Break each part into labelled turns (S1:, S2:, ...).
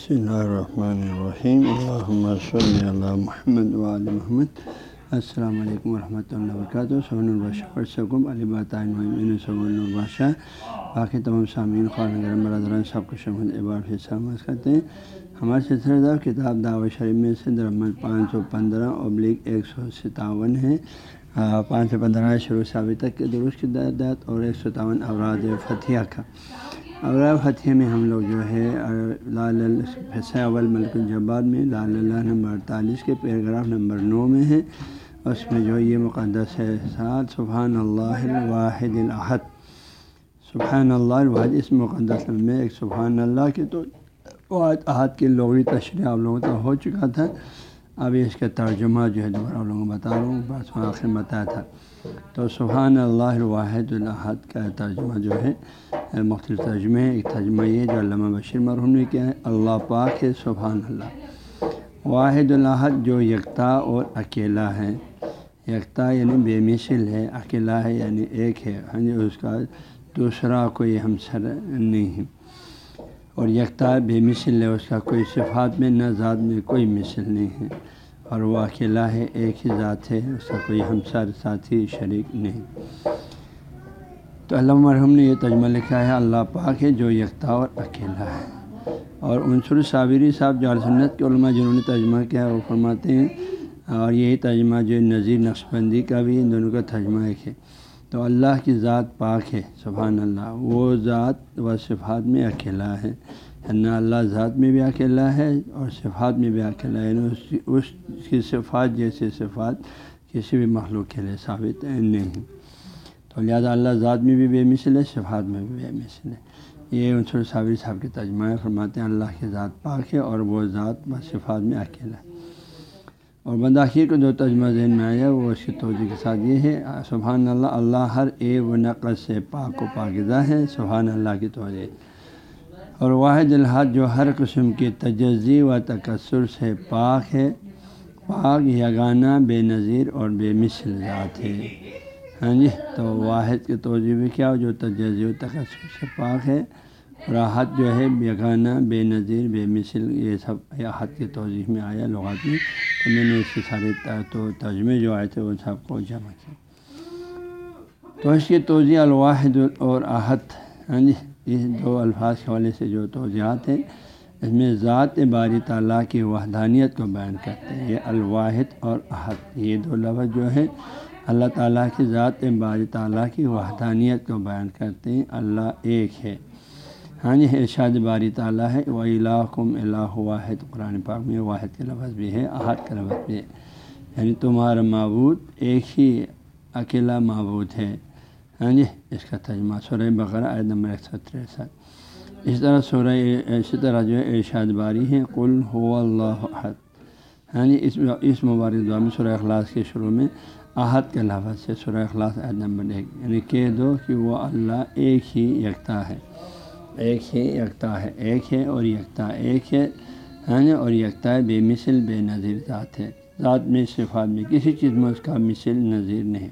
S1: بسم اللہ الرحمن الرحیم الحمد صلی اللہ محمد وعلی محمد السلام علیکم ورحمۃ اللہ وبرکاتہ سون البشہ سکم علی بطین سون البادشاہ باقی تمام سامعین خان گرم برادران سب کو شمد ابار سے سلامت کرتے ہیں ہمارے سلسلہ دار کتاب دعوت شریف میں سے درمد پانچ سو پندرہ ابلیغ ایک سو ستاون ہے پانچ سو پندرہ شروع سے ابھی تک کے درست کی دعدت اور ایک سو ستاون اوراد فتح کا اوراد فتح میں ہم لوگ جو ہے لال اول ملک الجباد میں، لال اللہ نمبر اڑتالیس کے پیراگراف نمبر نو میں ہے۔ اس میں جو یہ مقدس ہے سات سبحان اللہ الواحد الحد سبحان اللہ الواحد، اس مقدس میں ایک سبحان اللہ کے تو واحد احد کی لغوی تشریح آپ لوگوں تک ہو چکا تھا۔ ابھی اس کا ترجمہ جو ہے، دوبارہ آپ لوگوں کو بتا رہا ہوں، بس آخر میں بتایا تھا۔ تو سبحان اللہ الواحد الحد کا ترجمہ جو ہے مختلف ترجمے ایک ترجمہ یہ جو علامہ بشیر مرحوم نے کیا ہے، اللہ پاک ہے، سبحان اللہ۔ واحد الحد جو یکتا اور اکیلا ہے۔ یکتا یعنی بے مثل ہے، اکیلا ہے یعنی ایک ہے۔ ہاں جی اس کا دوسرا کوئی ہمسر نہیں ہے۔ اور یکتا بے مثل ہے، اس کا کوئی صفات میں، نہ ذات میں کوئی مثل نہیں ہے۔ اور وہ اکیلا ہے، ایک ہی ذات ہے، اس کا کوئی ہمسر ساتھی شریک نہیں۔ تو علامہ مرحوم نے یہ تجمہ لکھا ہے، اللہ پاک ہے جو یکتا اور اکیلا ہے۔ اور عنصر صابری صاحب جو سنت کے علماء جنہوں نے ترجمہ کیا ہے، وہ فرماتے ہیں، اور یہی ترجمہ جو نظیر نقش بندی کا بھی ان دونوں کا ترجمہ ایک ہے۔ تو اللہ کی ذات پاک ہے، سبحان اللہ۔ وہ ذات و صفات میں اکیلا ہے۔ نہ اللہ ذات میں بھی اکیلا ہے اور صفات میں بھی اکیلا ہے۔ یعنی اس کی صفات جیسے صفات کسی بھی مخلوق کے لیے ثابت نہیں تو لہٰذا اللہ ذات میں بھی بے مثل ہے، صفات میں بھی بے مثل ہے۔ یہ عنصر صابر صاحب کے ترجمہ فرماتے ہیں، اللہ کی ذات پاک ہے اور وہ ذات و صفات میں اکیلا ہے۔ اور بنداخیر کو جو ترجمہ ذہن میں آیا وہ اس کی توجہ کے ساتھ یہ ہے، سبحان اللہ اللہ ہر اے و نقص سے پاک و پاکزہ ہے، سبحان اللہ کی توجہ۔ اور واحد الحاد جو ہر قسم کی تجزی و تکسر سے پاک ہے، پاک یگانہ بے نظیر اور بے مثل ذات ہے۔ ہاں جی تو واحد کی توجہ بھی کیا، جو تجزی و تکسر سے پاک ہے راحت جو ہے یگانہ بے نظیر، بے مثل، یہ سب احد کی توضیح میں آیا لغات میں تو میں نے اس کے سارے تو ترجمے جو آئے تھے، وہ سب کو جمع کیا۔ تو اس کی توضیع الواحد اور احد ہاں جی اس دو الفاظ کے حوالے سے جو توضیحات ہیں، اس میں ذات باری تعالیٰ کی وحدانیت کو بیان کرتے ہیں۔ یہ الواحد اور احد، یہ دو لفظ جو ہے اللہ تعالیٰ کی ذات باری تعالیٰ کی وحدانیت کو بیان کرتے ہیں۔ اللہ ایک ہے۔ ہاں جی ارشاد باری تعالیٰ ہے۔ وہ الہم اللہ واحد قرآن پاک میں واحد کے لفظ بھی ہے، احد کا لفظ بھی ہے۔ یعنی تمہارا معبود ایک ہی، اکیلا معبود ہے۔ ہاں جی اس کا ترجمہ سورہ بقرہ عید نمبر ایک سو تریسٹھ اس طرح سورہ اسی طرح جو ہے ارشاد باری ہے کل ہو اللہ احد ہاں جی اس اس مبارک دعا میں سورہ اخلاص کے شروع میں احد کے لفظ سے سورہ اخلاص عید نمبر ایک یعنی کہہ دو کہ وہ اللہ ایک ہی یکتا ہے ایک ہے یکتا ہے ایک ہے اور یکتا ایک ہے ہاں اور یکتا ہے بے مثل بے نظیر ذات ہے ذات میں صفات میں کسی چیز میں اس کا مثل نظیر نہیں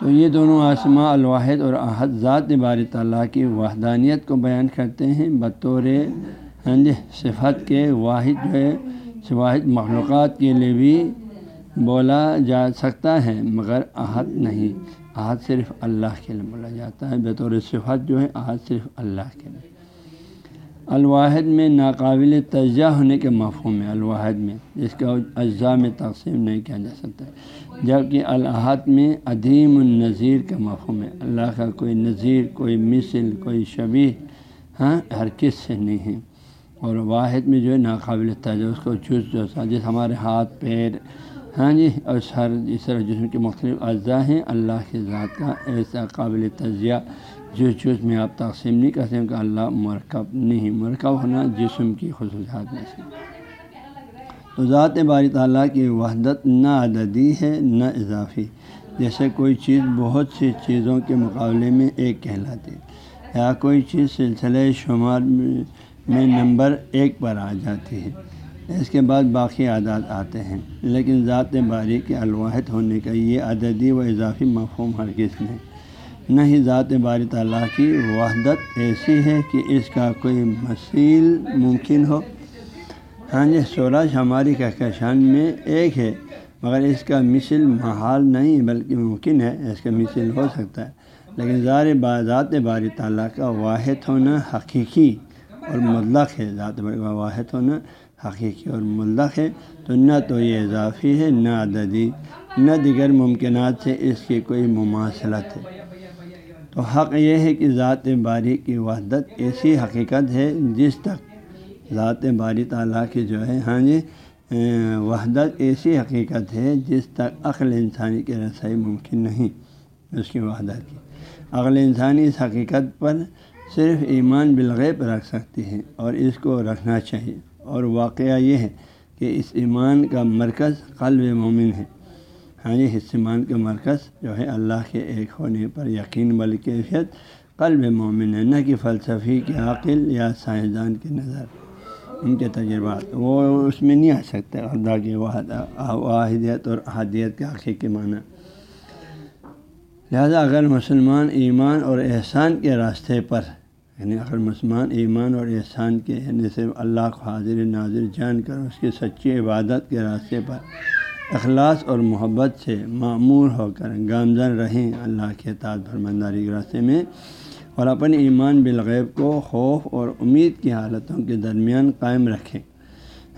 S1: تو یہ دونوں آسما الواحد اور احد ذات بار تعالیٰ کی وحدانیت کو بیان کرتے ہیں۔ بطور صفت کے واحد جو ہے، واحد مخلوقات کے لیے بھی بولا جا سکتا ہے، مگر احد نہیں۔ احد صرف اللہ کے لیے بولا جاتا ہے۔ بطور صفت جو ہے، احد صرف اللہ کے لیے۔ الواحد میں ناقابل تجزیہ ہونے کے مفہوم ہے، الواحد میں، جس کا اجزاء میں تقسیم نہیں کیا جا سکتا ہے۔ جبکہ الحد میں عدیم النظیر کا مفہوم ہے۔ اللہ کا کوئی نظیر کوئی مثل، کوئی شبی ہاں ہر کس سے نہیں ہے۔ اور واحد میں جو ہے ناقابل تجزیہ، اس کو جز جو جیسے ہمارے ہاتھ، پیر ہاں جی اور سر اس طرح جسم کے مختلف اجزاء ہیں، اللہ کی ذات کا ایسا قابل تجزیہ جس جس میں آپ تقسیم نہیں کر سکتے کہ اللہ مرکب نہیں، مرکب ہونا جسم کی خصوصیات میں سے۔ تو ذات باری تعالیٰ کی وحدت نہ عددی ہے، نہ اضافی۔ جیسے کوئی چیز بہت سی چیزوں کے مقابلے میں ایک کہلاتی یا کوئی چیز سلسلہ شمار میں نمبر ایک پر آ جاتی ہے۔ اس کے بعد باقی عادات آتے ہیں۔ لیکن ذات باری کے الواحد ہونے کا یہ عددی و اضافی مفہوم ہر نہیں۔ نہ ہی ذات باری تعالیٰ کی وحدت ایسی ہے کہ اس کا کوئی مسیل ممکن ہو۔ ہاں جی سورج ہماری کہکشان میں ایک ہے، مگر اس کا مثل محال نہیں، بلکہ ممکن ہے، اس کا مثل ہو سکتا ہے۔ لیکن زار ذات باری تعالیٰ کا واحد ہونا حقیقی اور مطلق ہے۔ ذات باری کا واحد ہونا حقیقی اور مطلق ہے۔ تو نہ تو یہ اضافی ہے، نہ عددی، نہ دیگر ممکنات سے اس کی کوئی مماثلت ہے۔ تو حق یہ ہے کہ ذات باری کی وحدت ایسی حقیقت ہے جس تک ذات باری تعالیٰ کی جو ہے ہاں جی وحدت ایسی حقیقت ہے جس تک عقل انسانی کی رسائی ممکن نہیں اس کی وحدت کی۔ عقل انسانی اس حقیقت پر صرف ایمان بالغیب رکھ سکتی ہے اور اس کو رکھنا چاہیے۔ اور واقعہ یہ ہے کہ اس ایمان کا مرکز قلب مومن ہے۔ ہاں جی اس کا مرکز جو ہے اللہ کے ایک ہونے پر یقین بل کیفیت، قلب مومن ہے، نہ کہ فلسفی کے عقل یا سائنسدان کی نظر، ان کے تجربات۔ وہ اس میں نہیں آ سکتے اللہ کی واحدیت اور احادیت کے حقیقی معنی۔ لہذا اگر مسلمان ایمان اور احسان کے راستے پر یعنی اگر مسلمان ایمان اور احسان کے یعنی صرف اللہ کو حاضر ناظر جان کر اس کی سچی عبادت کے راستے پر اخلاص اور محبت سے معمور ہو کر گامزن رہیں اللہ کے تعداد فرمنداری کے راستے میں اور اپنے ایمان بالغیب کو خوف اور امید کی حالتوں کے درمیان قائم رکھیں۔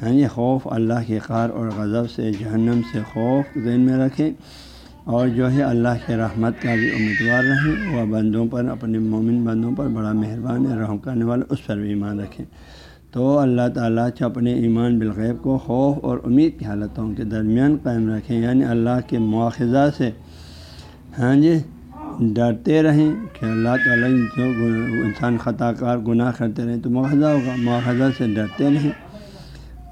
S1: ہاں یہ خوف اللہ کے قار اور غضب سے، جہنم سے خوف ذہن میں رکھیں اور جو ہے اللہ کے رحمت کا بھی امیدوار رہیں۔ وہ بندوں پر، اپنے مومن بندوں پر بڑا مہربان رحم کرنے والا، اس پر بھی ایمان رکھیں۔ تو اللہ تعالیٰ اپنے ایمان بالغیب کو خوف اور امید کی حالتوں کے درمیان قائم رکھیں یعنی اللہ کے مواخذہ سے۔ ہاں جی ڈرتے رہیں کہ اللہ تعالیٰ جو انسان خطا کار گناہ کرتے رہیں تو مواخذہ ہوگا، مواخذہ سے ڈرتے رہیں۔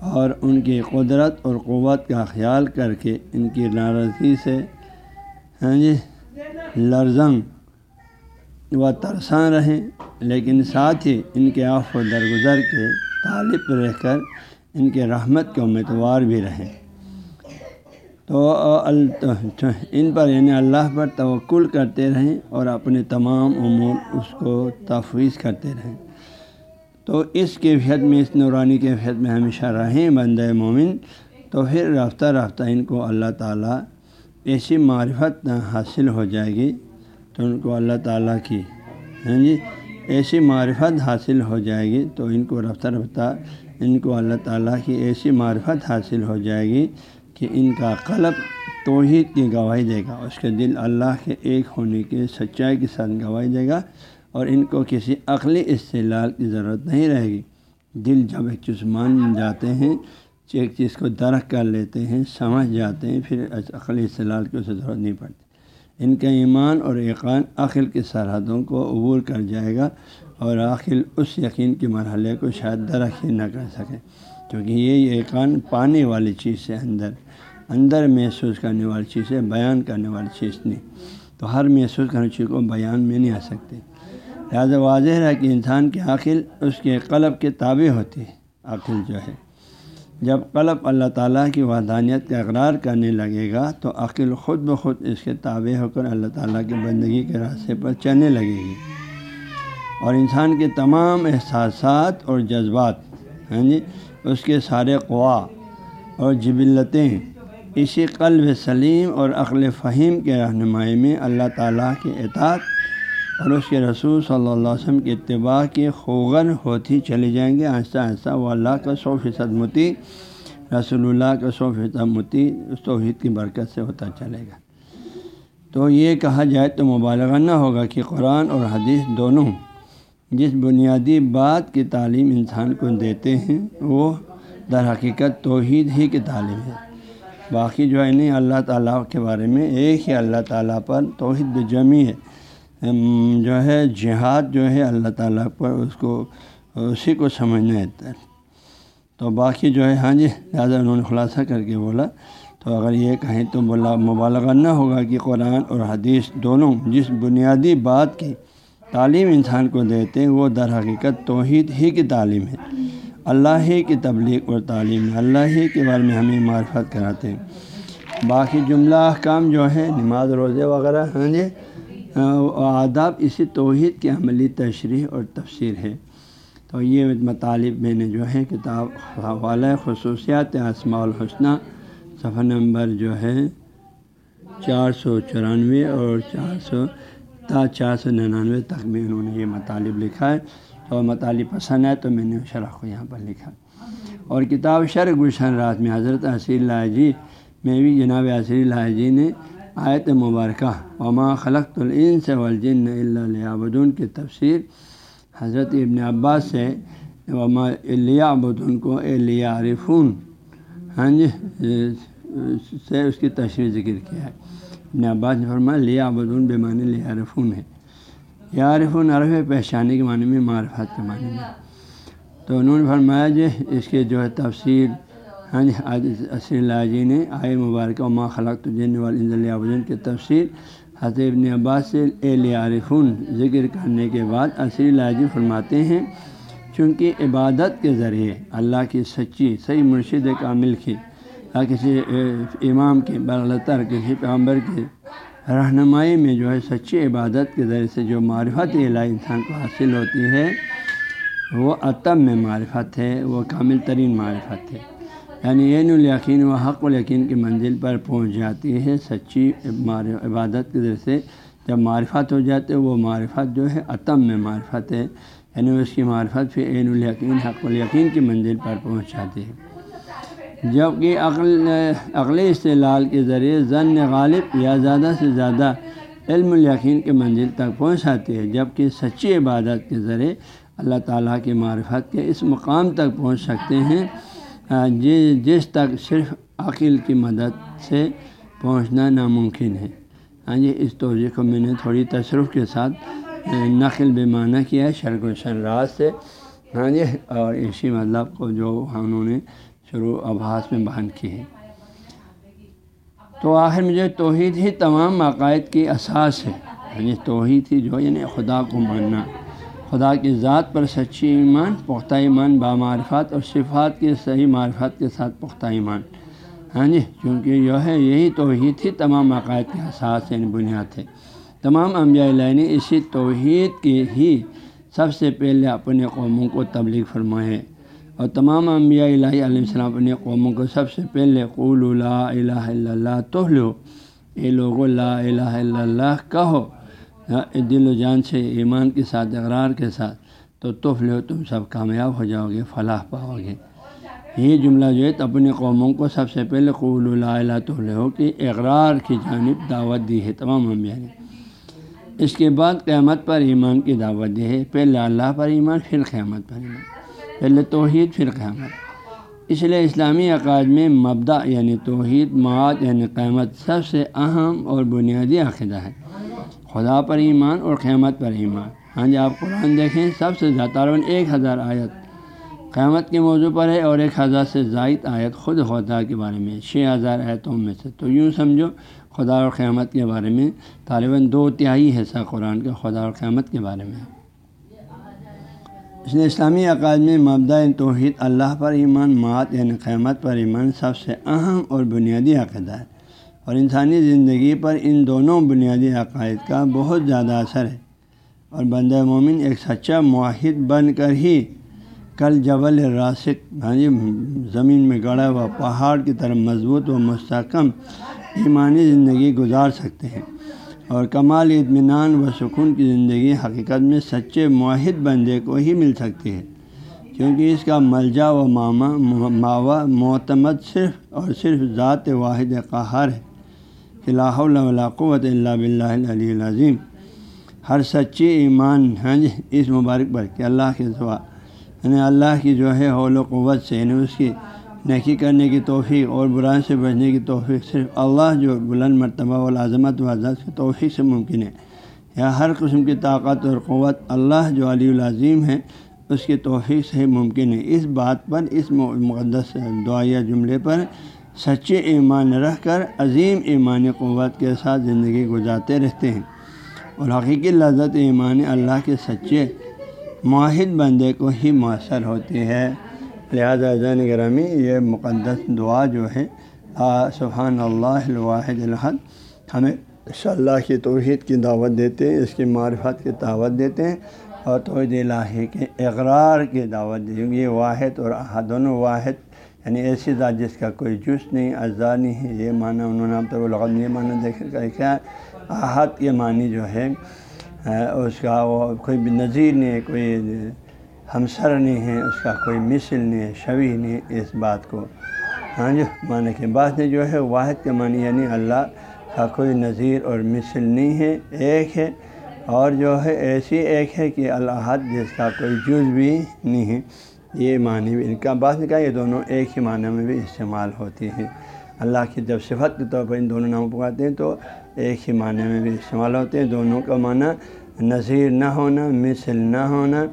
S1: اور ان کی قدرت اور قوت کا خیال کر کے ان کی ناراضگی سے ہاں جی لرزنگ و ترساں رہیں۔ لیکن ساتھ ہی ان کے آف و درگزر کے طالب رہ کر ان کے رحمت کے امیدوار بھی رہیں تو ان پر یعنی اللہ پر توکل کرتے رہیں اور اپنے تمام امور اس کو تفویض کرتے رہیں۔ تو اس کیفیت میں، اس نورانی کیفیت میں ہمیشہ رہیں بند مومن، تو پھر رفتہ رفتہ ان کو اللہ تعالیٰ ایسی معرفت حاصل ہو جائے گی تو ان کو اللہ تعالیٰ کی۔ ہاں جی؟ ایسی معرفت حاصل ہو جائے گی تو ان کو رفتہ رفتہ ان کو اللہ تعالیٰ کی ایسی معرفت حاصل ہو جائے گی کہ ان کا قلب توحید کی گواہی دے گا، اس کے دل اللہ کے ایک ہونے کے سچائی کے ساتھ گواہی دے گا اور ان کو کسی عقلی اصطلاح کی ضرورت نہیں رہے گی۔ دل جب ایک چشمان جاتے ہیں، ایک چیز کو درخت کر لیتے ہیں، سمجھ جاتے ہیں، پھر عقلی اصطلاح کی اسے ضرورت نہیں پڑتی۔ ان کا ایمان اور یقین عقل کی سرحدوں کو عبور کر جائے گا اور عقل اس یقین کے مرحلے کو شاید درخت نہ کر سکے، کیونکہ یہ یقین پانے والی چیز سے اندر اندر محسوس کرنے والی چیز ہے بیان کرنے والی چیز نہیں۔ تو ہر محسوس کرنے چیز کو بیان میں نہیں آ سکتے۔ لہٰذا واضح ہے کہ انسان کی عقل اس کے قلب کے تابع ہوتی ہے عقل جو ہے۔ جب قلب اللہ تعالیٰ کی وحدانیت کا اقرار کرنے لگے گا، تو عقل خود بخود اس کے تابع ہو کر اللہ تعالیٰ کی بندگی کے راستے پر چلنے لگے گی۔ اور انسان کے تمام احساسات اور جذبات ہیں جی اس کے سارے قوا اور جبلتیں اسی قلب سلیم اور عقل فہیم کے رہنمائی میں اللہ تعالیٰ کے اطاعت اور اس کے رسول صلی اللہ علیہ وسلم کی اتباع کی خوغن ہوتی چلی جائیں گے، آہستہ آہستہ، وہ اللہ کا سو فیصد متی رسول اللہ کا سو فیصد متی اس توحید کی برکت سے ہوتا چلے گا۔ تو یہ کہا جائے تو مبالغہ نہ ہوگا کہ قرآن اور حدیث دونوں جس بنیادی بات کی تعلیم انسان کو دیتے ہیں، وہ در حقیقت توحید ہی کی تعلیم ہے۔ باقی جو ہے نہیں، اللہ تعالیٰ کے بارے میں ایک ہی اللہ تعالیٰ پر توحید جمی ہے۔ جو ہے جہاد جو ہے اللہ تعالیٰ پر اس کو، اسی کو سمجھنا ہے تو باقی جو ہے ہاں جی لہٰذا انہوں نے خلاصہ کر کے بولا۔ تو اگر یہ کہیں تو بولا مبالغہ نہ ہوگا کہ قرآن اور حدیث دونوں جس بنیادی بات کی تعلیم انسان کو دیتے ہیں، وہ در حقیقت توحید ہی کی تعلیم ہے۔ اللہ ہی کی تبلیغ اور تعلیم ہے۔ اللہ ہی کے بارے میں ہمیں معرفت کراتے ہیں۔ باقی جملہ، احکام جو ہے نماز، روزے وغیرہ ہاں جی آداب اسی توحید کی عملی تشریح اور تفسیر ہے۔ تو یہ مطالب میں نے جو ہے کتاب حوالہ خصوصیات اسماع الحسنہ صفحہ نمبر جو ہے چار سو چورانوے اور چار سو تا، چار سو ننانوے تک میں انہوں نے یہ مطالب لکھا ہے۔ اور مطالب پسند ہے تو میں نے شرح کو یہاں پر لکھا۔ اور کتاب شر گلشن رات میں حضرت اصیل اللہ جی میں بھی جناب اصیل اللہ جی نے آیت مبارکہ۔ وما خلق العین سے والجن اللہ عبدون کی تفسیر حضرت ابن عباس سے وما لیا کو لیا عارفون ہاں جی سے اس کی تشریح ذکر کیا ہے۔ ابن عباس نے فرمایا لیا بدون بے معنی لیا ہے۔ یا عرف پہچانے کے معنی میں معرفت کے معنی میں۔ تو انہوں نے فرمایا جی اس کے جو ہے تفسیر ہاں جی اصل اللہ جی نے آئے مبارکہ ما خلق جن والن کے تفسیر حضرت ابن عباس سے اے عارفون ذکر کرنے کے بعد اصل اللہ جی فرماتے ہیں، چونکہ عبادت کے ذریعے اللہ کی سچی، صحیح مرشد کامل کی یا کسی امام کی برغلطر کسی پیغمبر کی رہنمائی میں جو ہے سچی عبادت کے ذریعے سے جو معرفت الہی انسان کو حاصل ہوتی ہے، وہ عتم میں معرفت ہے، وہ کامل ترین معرفت ہے۔ یعنی عین الیقین و حق الیقین کی منزل پر پہنچ جاتی ہے، سچی عبادت کے ذریعے سے۔ جب معرفت ہو جاتے وہ معرفت جو ہے عتم میں معرفت ہے۔ یعنی اس کی معرفت پھر عین الیقین، حق الیقین کی منزل پر پہنچ جاتی ہے۔ جبکہ عقل عقل استعلال کے ذریعے ضن غالب یا زیادہ سے زیادہ علم الیقین کے منزل تک پہنچ جاتی ہے جبکہ سچی عبادت کے ذریعے اللہ تعالیٰ کی معرفت کے اس مقام تک پہنچ سکتے ہیں۔ جس تک صرف عقل کی مدد سے پہنچنا ناممکن ہے۔ ہاں جی اس توجہ کو میں نے تھوڑی تصرف کے ساتھ نقل بے معنی کیا ہے شرک و شراز سے۔ ہاں جی اور اسی مطلب کو جو انہوں نے شروع آباس میں بیان کی ہے۔ تو آخر مجھے توحید ہی تمام عقائد کی اساس ہے۔ یعنی توحید ہی جو یعنی خدا کو ماننا۔ خدا کی ذات پر سچی ایمان، پختہ ایمان بامعرفت اور صفات کے صحیح معرفت کے ساتھ پختہ ایمان۔ ہاں جی کیونکہ جو ہے، یہی توحید ہی تمام عقائد کے احساس یعنی بنیاد ہے تمام انبیاء اللہ نے اسی توحید کی ہی سب سے پہلے اپنے قوموں کو تبلیغ فرمائے۔ اور تمام انبیاء الہی علیہ السلام اپنے قوموں کو سب سے پہلے قول لا الہ الا اللہ تو لو اے لوگو لا الہ الا اللہ کہو۔ ہاں، دل و جان سے، ایمان کے ساتھ، اقرار کے ساتھ تو توف لو تم سب کامیاب ہو جاؤ گے، فلاح پاؤ گے۔ یہ جملہ جو ہے اپنے قوموں کو سب سے پہلے قول اللہ تو ہو کہ اقرار کی جانب دعوت دی ہے، تمام انبیاء نے۔ اس کے بعد قیامت پر ایمان کی دعوت دی ہے۔ پہلے اللہ پر ایمان، پھر قیامت پر ایمان۔ پہلے توحید، پھر قیامت۔ اس لیے اسلامی عقائد میں مبدا یعنی توحید، معاد یعنی قیامت سب سے اہم اور بنیادی عقیدہ ہے۔ خدا پر ایمان اور قیامت پر ایمان۔ ہاں جی آپ قرآن دیکھیں، سب سے زیادہ ایک ہزار آیت۔ قیامت کے موضوع پر ہے اور ایک ہزار سے زائد آیت خود خدا کے بارے میں۔ چھ ہزار آیتوں میں سے۔ تو یوں سمجھو، خدا اور قیامت کے بارے میں طالباً دو تہائی حصہ قرآن کا خدا اور قیامت کے بارے میں۔ اس لیے اسلامی عقائد میں مبدا توحید، اللہ پر ایمان، مات یعنی قیامت پر ایمان سب سے اہم اور بنیادی عقیدہ ہے۔ اور انسانی زندگی پر ان دونوں بنیادی عقائد کا بہت زیادہ اثر ہے۔ اور بندہ مومن ایک سچا معاہد بن کر ہی کل جبل راسک ہاں جی یعنی زمین میں گڑا ہوا پہاڑ کی طرف مضبوط و مستحکم ایمانی زندگی گزار سکتے ہیں۔ اور کمال، اطمینان و سکون کی زندگی حقیقت میں سچے معاہد بندے کو ہی مل سکتی ہے۔ کیونکہ اس کا ملجا و ماما، ماوا، معتمد صرف اور صرف ذات واحد قہر ہے۔ کہ اللہ قوت اللہ بلّہ علیہ العظیم۔ ہر سچی ایمان ہاں جی اس مبارک پر کہ اللہ کے سوا۔ یعنی اللہ کی جو ہے حول و قوت سے یعنی اس کی نیکی کرنے کی توفیق اور برائے سے بچنے کی توفیق، صرف اللہ جو بلند مرتبہ والعظمت و عزت کی توفیق سے ممکن ہے۔ یا ہر قسم کی طاقت اور قوت اللہ جو علی العظیم ہے، اس کی توفیق سے ممکن ہے۔ اس بات پر، اس مقدس دعائیہ جملے پر سچے ایمان رکھ کر عظیم ایمانی قوت کے ساتھ زندگی گزارتے رہتے ہیں۔ اور حقیقی لذت ایمان اللہ کے سچے معاہد بندے کو ہی مؤثر ہوتی ہے۔ لہٰذا زین گرامی یہ مقدس دعا جو ہے سبحان اللہ الواحد الحد ہمیں اس اللہ کی توحید کی دعوت دیتے ہیں، اس کی معرفت کی دعوت دیتے ہیں اور توحید الہی کے اقرار کی دعوت دی کیونکہ یہ واحد اور احد، دونوں واحد یعنی ایسی ذات جس کا کوئی جز نہیں اجزا نہیں ہے، یہ معنی انہوں نے اب تو لغت یہ معنی دیکھ کر کیا احد کے معنی جو ہے اس کا وہ کوئی بھی نظیر نہیں ہے، کوئی ہمسر نہیں ہے، اس کا کوئی مثل نہیں ہے شوی نہیں ہے اس بات کو۔ ہاں جی معنی کے بعد جو ہے، واحد کے معنی یعنی اللہ کا کوئی نظیر اور مثل نہیں ہے، ایک ہے۔ اور جو ہے، ایسی ایک ہے کہ الحد جس کا کوئی جز بھی نہیں ہے۔ یہ معنی بھی ان کا بات نہیں کہا یہ دونوں ایک ہی معنی میں بھی استعمال ہوتی ہے اللہ کی جب صفت کے طور پر ان دونوں نام پکاتے ہیں تو ایک ہی معنی میں بھی استعمال ہوتے ہیں۔ دونوں کا معنی نظیر نہ ہونا، مثل نہ ہونا،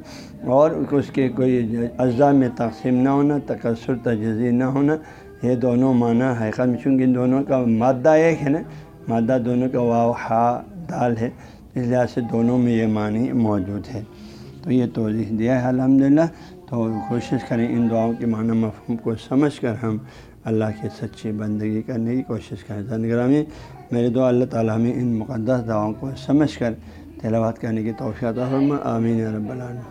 S1: اور اس کے کوئی اجزاء میں تقسیم نہ ہونا تکثر تجزی نہ ہونا۔ یہ دونوں معنی حقیقت چونکہ ان دونوں کا مادہ ایک ہے نا، مادہ دونوں کا واؤ ہا دال ہے، اس لحاظ سے دونوں میں یہ معنی موجود ہے۔ تو یہ توضیح دیا ہے الحمد للہ تو کوشش کریں ان دعاؤں کے معنی مفہوم کو سمجھ کر ہم اللہ کی سچی بندگی کرنے کی کوشش کریں۔ زندگرامی میرے دعا اللہ تعالیٰ ہمیں ان مقدس دعاؤں کو سمجھ کر تلاوات کرنے کی توفیع فرما۔ آمین رب العالمین۔